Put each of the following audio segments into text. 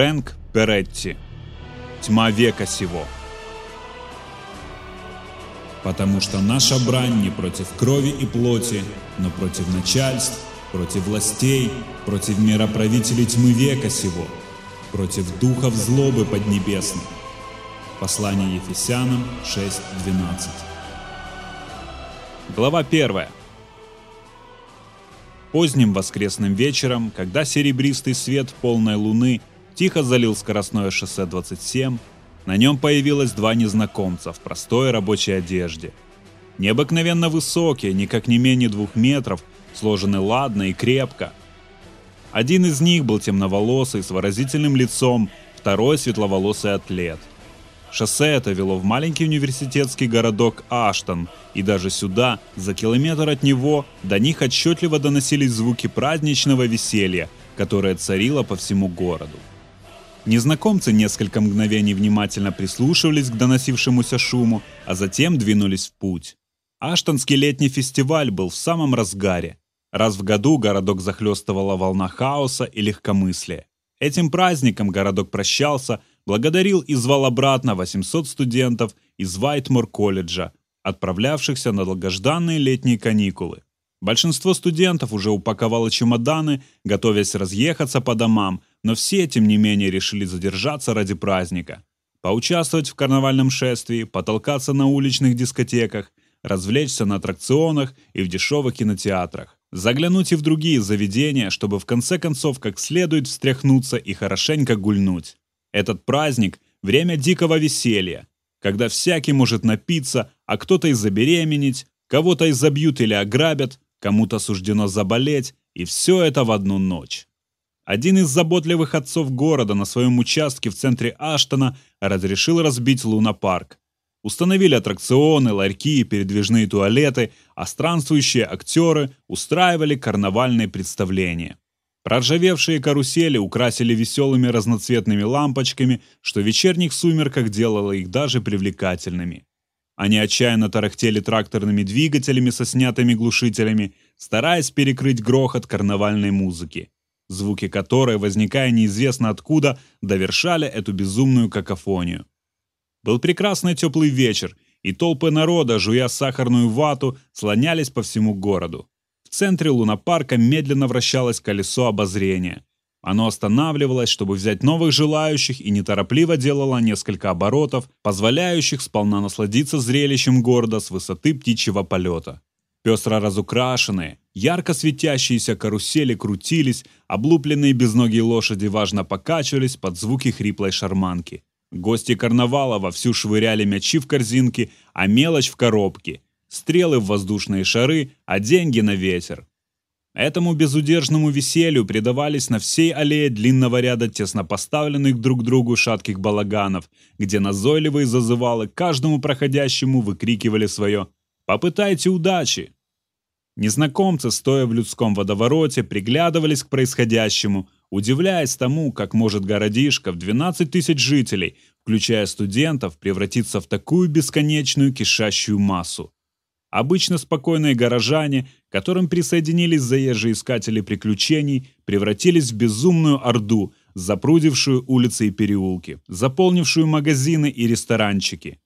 Фрэнк Перетти. Тьма века сего. Потому что наша брань не против крови и плоти, но против начальств, против властей, против мироправителей тьмы века сего, против духов злобы поднебесных. Послание Ефесянам 6.12 Глава 1. Поздним воскресным вечером, когда серебристый свет полной луны тихо залил скоростное шоссе 27, на нем появилось два незнакомца в простой рабочей одежде. Необыкновенно высокие, никак не менее двух метров, сложены ладно и крепко. Один из них был темноволосый, с выразительным лицом, второй светловолосый атлет. Шоссе это вело в маленький университетский городок Аштон, и даже сюда, за километр от него, до них отчетливо доносились звуки праздничного веселья, которое царило по всему городу. Незнакомцы несколько мгновений внимательно прислушивались к доносившемуся шуму, а затем двинулись в путь. Аштонский летний фестиваль был в самом разгаре. Раз в году городок захлестывала волна хаоса и легкомыслия. Этим праздником городок прощался, благодарил и звал обратно 800 студентов из Вайтмор-колледжа, отправлявшихся на долгожданные летние каникулы. Большинство студентов уже упаковало чемоданы, готовясь разъехаться по домам, но все, тем не менее, решили задержаться ради праздника. Поучаствовать в карнавальном шествии, потолкаться на уличных дискотеках, развлечься на аттракционах и в дешевых кинотеатрах. Заглянуть и в другие заведения, чтобы в конце концов как следует встряхнуться и хорошенько гульнуть. Этот праздник – время дикого веселья, когда всякий может напиться, а кто-то и забеременеть, кого-то и забьют или ограбят, кому-то суждено заболеть, и все это в одну ночь. Один из заботливых отцов города на своем участке в центре Аштона разрешил разбить лунопарк. Установили аттракционы, ларьки и передвижные туалеты, а странствующие актеры устраивали карнавальные представления. Проржавевшие карусели украсили веселыми разноцветными лампочками, что в вечерних сумерках делало их даже привлекательными. Они отчаянно тарахтели тракторными двигателями со снятыми глушителями, стараясь перекрыть грохот карнавальной музыки, звуки которой, возникая неизвестно откуда, довершали эту безумную какофонию. Был прекрасный теплый вечер, и толпы народа, жуя сахарную вату, слонялись по всему городу. В центре лунопарка медленно вращалось колесо обозрения. Оно останавливалось, чтобы взять новых желающих и неторопливо делало несколько оборотов, позволяющих сполна насладиться зрелищем города с высоты птичьего полета. Пестро разукрашенные, ярко светящиеся карусели крутились, облупленные безногие лошади важно покачивались под звуки хриплой шарманки. Гости карнавала вовсю швыряли мячи в корзинки, а мелочь в коробки, стрелы в воздушные шары, а деньги на ветер. Этому безудержному веселью предавались на всей аллее длинного ряда тесно поставленных друг другу шатких балаганов, где назойливые зазывалы каждому проходящему выкрикивали свое «Попытайте удачи!». Незнакомцы, стоя в людском водовороте, приглядывались к происходящему, удивляясь тому, как может городишко в 12 тысяч жителей, включая студентов, превратиться в такую бесконечную кишащую массу. Обычно спокойные горожане, которым присоединились заезжие искатели приключений, превратились в безумную орду, запрудившую улицы и переулки, заполнившую магазины и ресторанчики.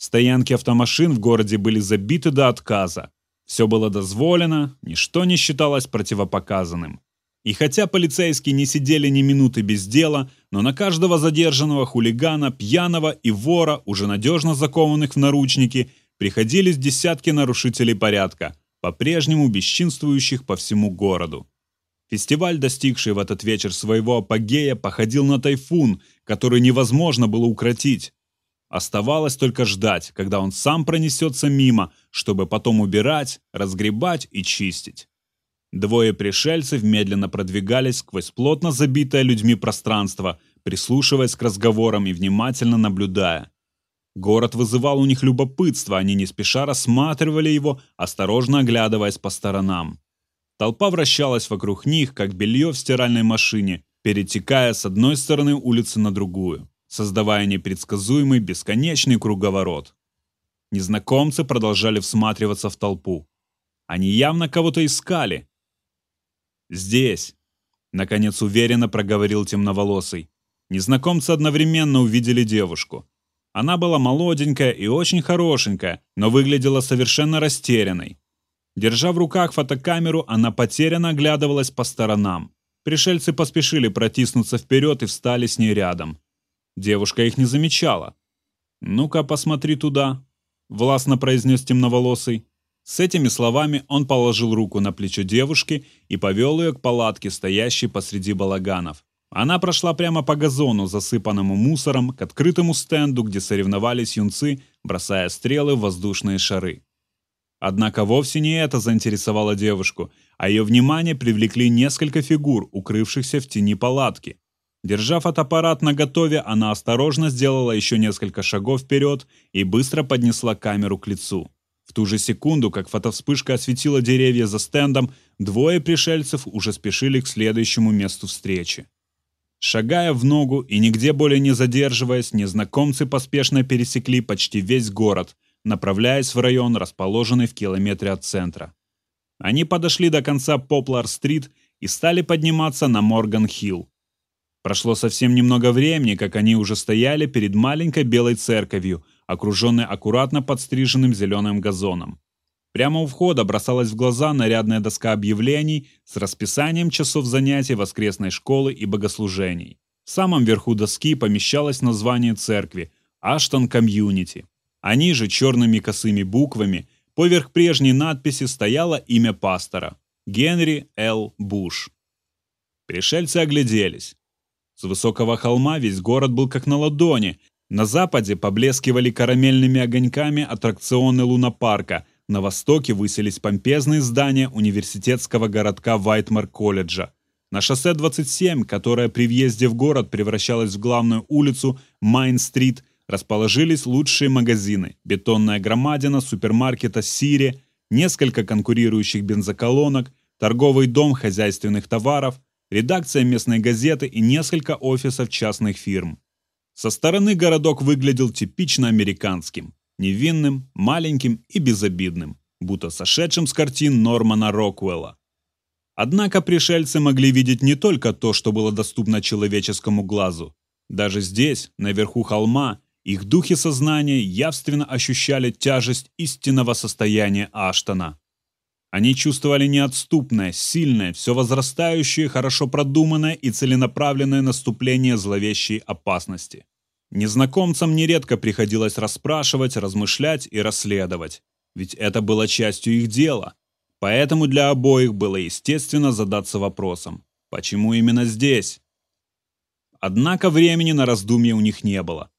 Стоянки автомашин в городе были забиты до отказа. Все было дозволено, ничто не считалось противопоказанным. И хотя полицейские не сидели ни минуты без дела, но на каждого задержанного хулигана, пьяного и вора, уже надежно закованных в наручники, приходились десятки нарушителей порядка, по-прежнему бесчинствующих по всему городу. Фестиваль, достигший в этот вечер своего апогея, походил на тайфун, который невозможно было укротить. Оставалось только ждать, когда он сам пронесется мимо, чтобы потом убирать, разгребать и чистить. Двое пришельцев медленно продвигались сквозь плотно забитое людьми пространство, прислушиваясь к разговорам и внимательно наблюдая. Город вызывал у них любопытство, они не спеша рассматривали его, осторожно оглядываясь по сторонам. Толпа вращалась вокруг них, как белье в стиральной машине, перетекая с одной стороны улицы на другую, создавая непредсказуемый бесконечный круговорот. Незнакомцы продолжали всматриваться в толпу. Они явно кого-то искали. «Здесь», — наконец уверенно проговорил темноволосый. Незнакомцы одновременно увидели девушку. Она была молоденькая и очень хорошенькая, но выглядела совершенно растерянной. Держа в руках фотокамеру, она потерянно оглядывалась по сторонам. Пришельцы поспешили протиснуться вперед и встали с ней рядом. Девушка их не замечала. «Ну-ка, посмотри туда», — властно произнес темноволосый. С этими словами он положил руку на плечо девушки и повел ее к палатке, стоящей посреди балаганов. Она прошла прямо по газону, засыпанному мусором, к открытому стенду, где соревновались юнцы, бросая стрелы в воздушные шары. Однако вовсе не это заинтересовало девушку, а ее внимание привлекли несколько фигур, укрывшихся в тени палатки. Держа фотоаппарат наготове, она осторожно сделала еще несколько шагов вперед и быстро поднесла камеру к лицу. В ту же секунду, как фотовспышка осветила деревья за стендом, двое пришельцев уже спешили к следующему месту встречи. Шагая в ногу и нигде более не задерживаясь, незнакомцы поспешно пересекли почти весь город, направляясь в район, расположенный в километре от центра. Они подошли до конца Поплар-стрит и стали подниматься на Морган-Хилл. Прошло совсем немного времени, как они уже стояли перед маленькой белой церковью, окруженной аккуратно подстриженным зеленым газоном. Прямо у входа бросалась в глаза нарядная доска объявлений с расписанием часов занятий воскресной школы и богослужений. В самом верху доски помещалось название церкви «Аштон Комьюнити», а ниже черными косыми буквами поверх прежней надписи стояло имя пастора – Генри Л. Буш. Пришельцы огляделись. С высокого холма весь город был как на ладони. На западе поблескивали карамельными огоньками аттракционы лунопарка, на востоке высились помпезные здания университетского городка Вайтмар-колледжа. На шоссе 27, которое при въезде в город превращалось в главную улицу Майн-стрит, расположились лучшие магазины, бетонная громадина супермаркета «Сири», несколько конкурирующих бензоколонок, торговый дом хозяйственных товаров, редакция местной газеты и несколько офисов частных фирм. Со стороны городок выглядел типично американским, невинным, маленьким и безобидным, будто сошедшим с картин Нормана Роквелла. Однако пришельцы могли видеть не только то, что было доступно человеческому глазу. Даже здесь, наверху холма, их духи сознания явственно ощущали тяжесть истинного состояния Аштона. Они чувствовали неотступное, сильное, все возрастающее, хорошо продуманное и целенаправленное наступление зловещей опасности. Незнакомцам нередко приходилось расспрашивать, размышлять и расследовать, ведь это было частью их дела. Поэтому для обоих было естественно задаться вопросом, почему именно здесь? Однако времени на раздумье у них не было.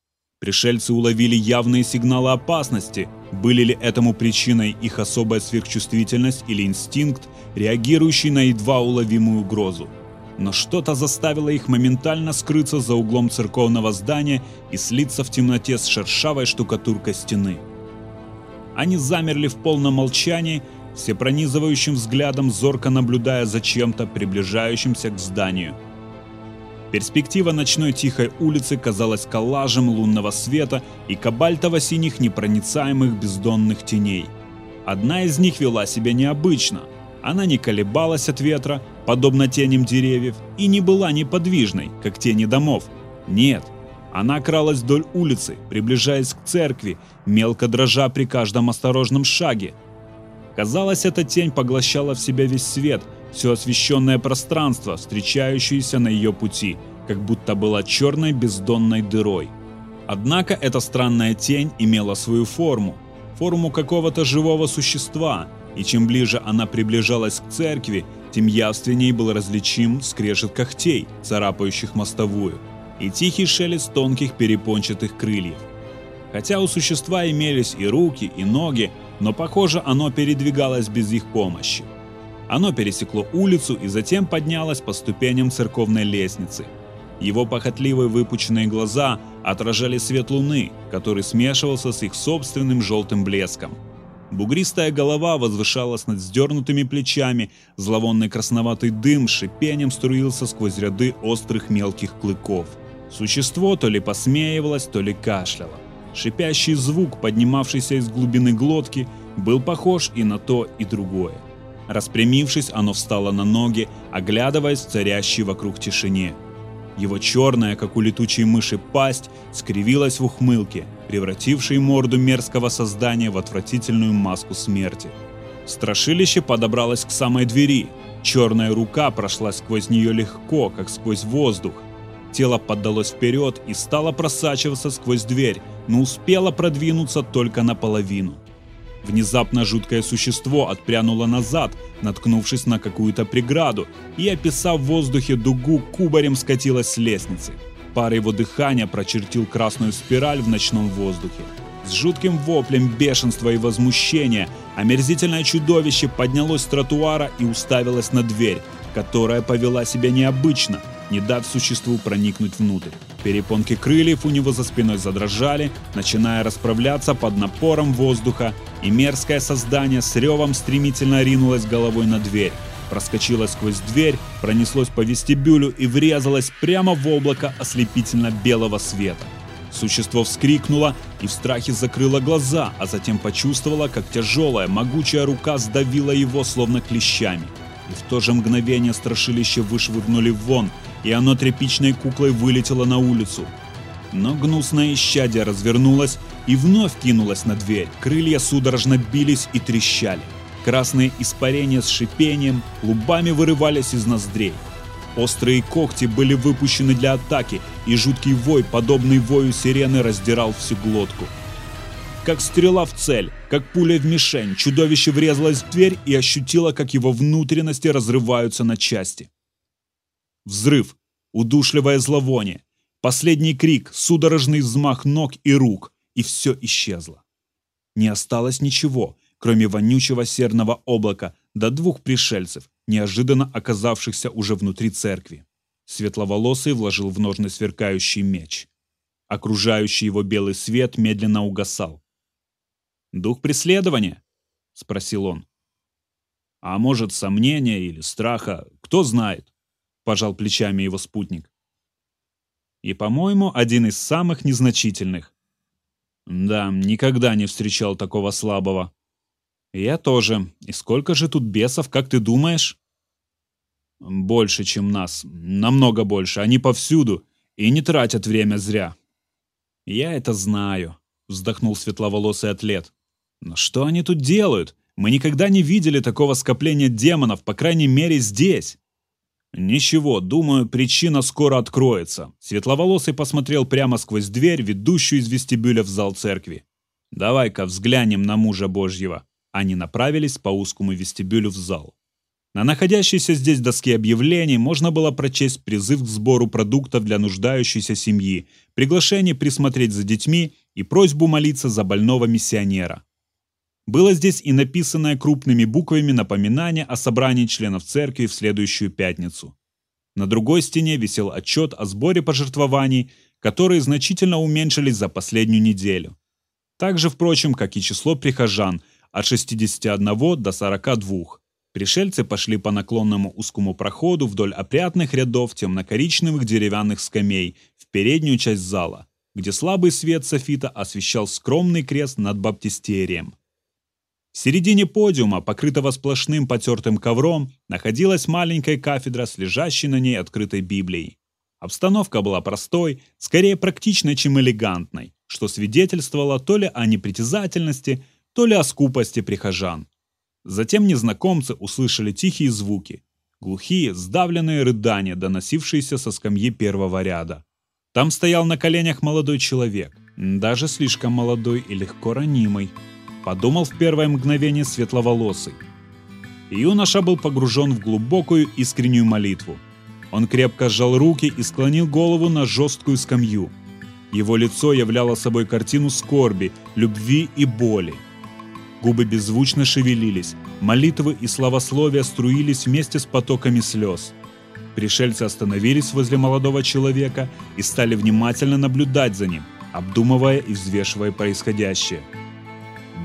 Пришельцы уловили явные сигналы опасности. Были ли этому причиной их особая сверхчувствительность или инстинкт, реагирующий на едва уловимую угрозу? Но что-то заставило их моментально скрыться за углом церковного здания и слиться в темноте с шершавой штукатуркой стены. Они замерли в полном молчании, всепронизывающим взглядом зорко наблюдая за чем-то, приближающимся к зданию – Перспектива ночной тихой улицы казалась коллажем лунного света и кабальтово-синих непроницаемых бездонных теней. Одна из них вела себя необычно. Она не колебалась от ветра, подобно теням деревьев, и не была неподвижной, как тени домов. Нет, она кралась вдоль улицы, приближаясь к церкви, мелко дрожа при каждом осторожном шаге. Казалось, эта тень поглощала в себя весь свет – все освещенное пространство, встречающееся на ее пути, как будто была черной бездонной дырой. Однако эта странная тень имела свою форму, форму какого-то живого существа, и чем ближе она приближалась к церкви, тем явственней был различим скрежет когтей, царапающих мостовую, и тихий шелест тонких перепончатых крыльев. Хотя у существа имелись и руки, и ноги, но, похоже, оно передвигалось без их помощи. Оно пересекло улицу и затем поднялось по ступеням церковной лестницы. Его похотливые выпученные глаза отражали свет луны, который смешивался с их собственным желтым блеском. Бугристая голова возвышалась над сдернутыми плечами, зловонный красноватый дым шипением струился сквозь ряды острых мелких клыков. Существо то ли посмеивалось, то ли кашляло. Шипящий звук, поднимавшийся из глубины глотки, был похож и на то, и другое. Распрямившись, оно встало на ноги, оглядываясь в царящей вокруг тишине. Его черная, как у летучей мыши, пасть скривилась в ухмылке, превратившей морду мерзкого создания в отвратительную маску смерти. Страшилище подобралось к самой двери. Черная рука прошла сквозь нее легко, как сквозь воздух. Тело поддалось вперед и стало просачиваться сквозь дверь, но успело продвинуться только наполовину. Внезапно жуткое существо отпрянуло назад, наткнувшись на какую-то преграду, и, описав в воздухе дугу, кубарем скатилось с лестницы. Пар его дыхания прочертил красную спираль в ночном воздухе. С жутким воплем бешенства и возмущения омерзительное чудовище поднялось с тротуара и уставилось на дверь, которая повела себя необычно, не дав существу проникнуть внутрь. Перепонки крыльев у него за спиной задрожали, начиная расправляться под напором воздуха, и мерзкое создание с ревом стремительно ринулось головой на дверь, проскочило сквозь дверь, пронеслось по вестибюлю и врезалось прямо в облако ослепительно-белого света. Существо вскрикнуло и в страхе закрыло глаза, а затем почувствовало, как тяжелая, могучая рука сдавила его словно клещами. В то же мгновение страшилище вышвырнули вон, и оно тряпичной куклой вылетело на улицу. Но гнусное исчадие развернулось и вновь кинулось на дверь. Крылья судорожно бились и трещали. Красные испарения с шипением клубами вырывались из ноздрей. Острые когти были выпущены для атаки, и жуткий вой, подобный вою сирены, раздирал всю глотку. Как стрела в цель, как пуля в мишень, чудовище врезалось в дверь и ощутило, как его внутренности разрываются на части. Взрыв, удушливое зловоние, последний крик, судорожный взмах ног и рук, и все исчезло. Не осталось ничего, кроме вонючего серного облака до двух пришельцев, неожиданно оказавшихся уже внутри церкви. Светловолосый вложил в ножны сверкающий меч. Окружающий его белый свет медленно угасал. «Дух преследования?» — спросил он. «А может, сомнения или страха, кто знает?» — пожал плечами его спутник. «И, по-моему, один из самых незначительных». «Да, никогда не встречал такого слабого», «Я тоже. И сколько же тут бесов, как ты думаешь?» «Больше, чем нас. Намного больше. Они повсюду. И не тратят время зря». «Я это знаю», — вздохнул светловолосый атлет. «Но что они тут делают? Мы никогда не видели такого скопления демонов, по крайней мере, здесь». «Ничего, думаю, причина скоро откроется». Светловолосый посмотрел прямо сквозь дверь, ведущую из вестибюля в зал церкви. «Давай-ка взглянем на мужа Божьего». Они направились по узкому вестибюлю в зал. На находящейся здесь доске объявлений можно было прочесть призыв к сбору продуктов для нуждающейся семьи, приглашение присмотреть за детьми и просьбу молиться за больного миссионера. Было здесь и написанное крупными буквами напоминание о собрании членов церкви в следующую пятницу. На другой стене висел отчет о сборе пожертвований, которые значительно уменьшились за последнюю неделю. Так же, впрочем, как и число прихожан, от 61 до 42. Пришельцы пошли по наклонному узкому проходу вдоль опрятных рядов темно-коричневых деревянных скамей в переднюю часть зала, где слабый свет софита освещал скромный крест над баптистерием. В середине подиума, покрытого сплошным потертым ковром, находилась маленькая кафедра с лежащей на ней открытой Библией. Обстановка была простой, скорее практичной, чем элегантной, что свидетельствовало то ли о непритязательности, то ли о скупости прихожан. Затем незнакомцы услышали тихие звуки, глухие, сдавленные рыдания, доносившиеся со скамьи первого ряда. Там стоял на коленях молодой человек, даже слишком молодой и легко ранимый, подумал в первое мгновение светловолосый. Юноша был погружен в глубокую искреннюю молитву. Он крепко сжал руки и склонил голову на жесткую скамью. Его лицо являло собой картину скорби, любви и боли. Губы беззвучно шевелились, молитвы и славословия струились вместе с потоками слез. Пришельцы остановились возле молодого человека и стали внимательно наблюдать за ним, обдумывая и взвешивая происходящее.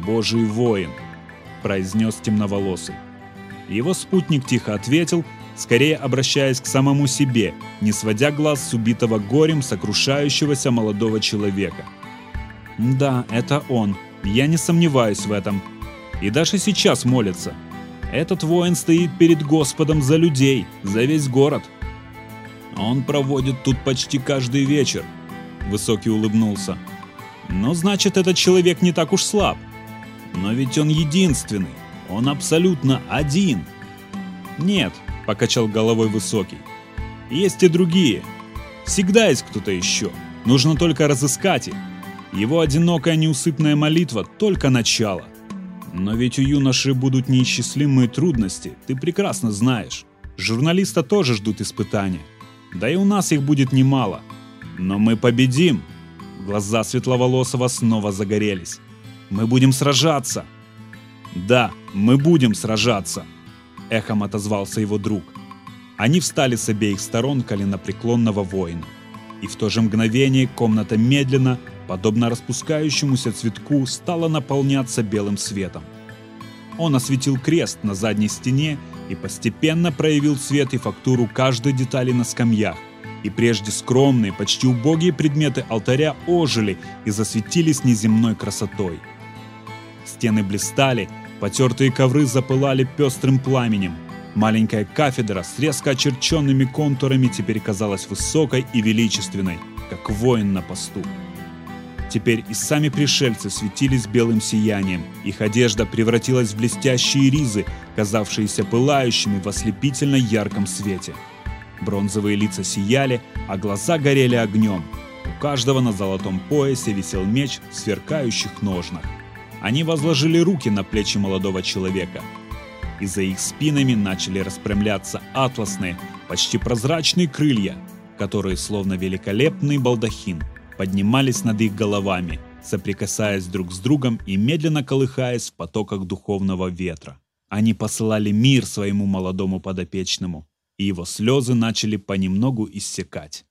«Божий воин», – произнес темноволосый. Его спутник тихо ответил, скорее обращаясь к самому себе, не сводя глаз с убитого горем сокрушающегося молодого человека. «Да, это он», я не сомневаюсь в этом. И даже сейчас молится. Этот воин стоит перед Господом за людей, за весь город. Он проводит тут почти каждый вечер. Высокий улыбнулся. Но значит, этот человек не так уж слаб. Но ведь он единственный. Он абсолютно один. Нет, покачал головой Высокий. Есть и другие. Всегда есть кто-то еще. Нужно только разыскать их. Его одинокая неусыпная молитва – только начало. Но ведь у юноши будут неисчислимые трудности, ты прекрасно знаешь. Журналиста тоже ждут испытания. Да и у нас их будет немало. Но мы победим. Глаза Светловолосого снова загорелись. Мы будем сражаться. Да, мы будем сражаться. Эхом отозвался его друг. Они встали с обеих сторон коленопреклонного воина. И в то же мгновение комната медленно, подобно распускающемуся цветку, стала наполняться белым светом. Он осветил крест на задней стене и постепенно проявил цвет и фактуру каждой детали на скамьях, и прежде скромные, почти убогие предметы алтаря ожили и засветились неземной красотой. Стены блистали, потертые ковры запылали пестрым пламенем. Маленькая кафедра с резко очерченными контурами теперь казалась высокой и величественной, как воин на посту. Теперь и сами пришельцы светились белым сиянием. Их одежда превратилась в блестящие ризы, казавшиеся пылающими в ослепительно ярком свете. Бронзовые лица сияли, а глаза горели огнем. У каждого на золотом поясе висел меч в сверкающих ножнах. Они возложили руки на плечи молодого человека. И за их спинами начали распрямляться атласные, почти прозрачные крылья, которые, словно великолепный балдахин, поднимались над их головами, соприкасаясь друг с другом и медленно колыхаясь в потоках духовного ветра. Они посылали мир своему молодому подопечному, и его слезы начали понемногу иссякать.